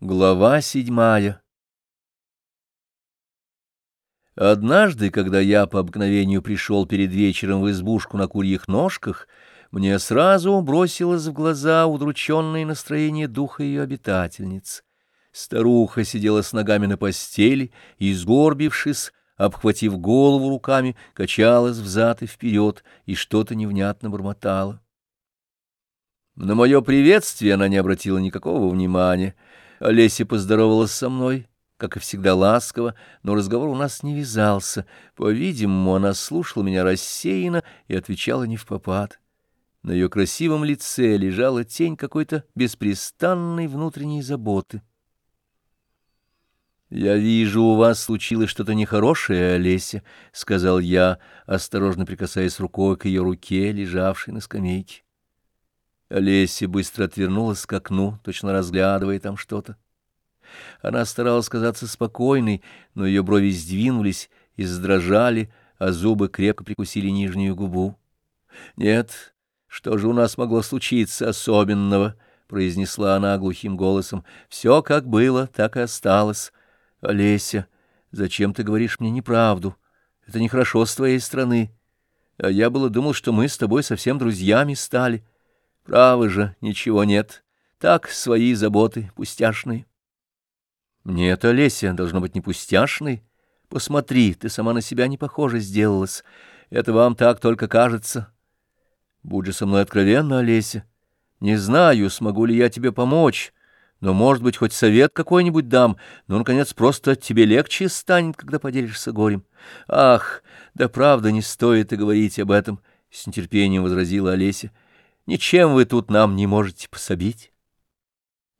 Глава седьмая Однажды, когда я по обыкновению пришел перед вечером в избушку на курьих ножках, мне сразу бросилось в глаза удрученное настроение духа ее обитательниц. Старуха сидела с ногами на постели и, сгорбившись, обхватив голову руками, качалась взад и вперед и что-то невнятно бормотала. На мое приветствие она не обратила никакого внимания — Олеся поздоровалась со мной, как и всегда ласково, но разговор у нас не вязался. По-видимому, она слушала меня рассеянно и отвечала не в попад. На ее красивом лице лежала тень какой-то беспрестанной внутренней заботы. «Я вижу, у вас случилось что-то нехорошее, Олеся», — сказал я, осторожно прикасаясь рукой к ее руке, лежавшей на скамейке. Олеся быстро отвернулась к окну, точно разглядывая там что-то. Она старалась казаться спокойной, но ее брови сдвинулись и задрожали, а зубы крепко прикусили нижнюю губу. — Нет, что же у нас могло случиться особенного? — произнесла она глухим голосом. — Все как было, так и осталось. — Олеся, зачем ты говоришь мне неправду? Это нехорошо с твоей стороны. А я было думал, что мы с тобой совсем друзьями стали. — Право же, ничего нет. Так, свои заботы, пустяшные. Нет, Олеся, должно быть не пустяшной. Посмотри, ты сама на себя не похожа сделалась. Это вам так только кажется. Будь же со мной откровенна, Олеся. Не знаю, смогу ли я тебе помочь, но, может быть, хоть совет какой-нибудь дам, но, наконец, просто тебе легче станет, когда поделишься горем. Ах, да правда, не стоит и говорить об этом, — с нетерпением возразила Олеся. Ничем вы тут нам не можете пособить.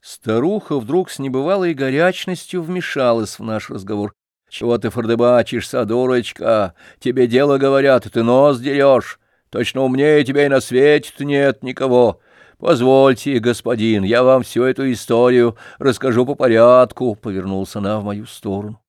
Старуха вдруг с небывалой горячностью вмешалась в наш разговор. — Чего ты фордебачишься, дурочка? Тебе дело говорят, ты нос дерешь. Точно умнее тебя и на свете нет никого. Позвольте, господин, я вам всю эту историю расскажу по порядку, — повернулся она в мою сторону.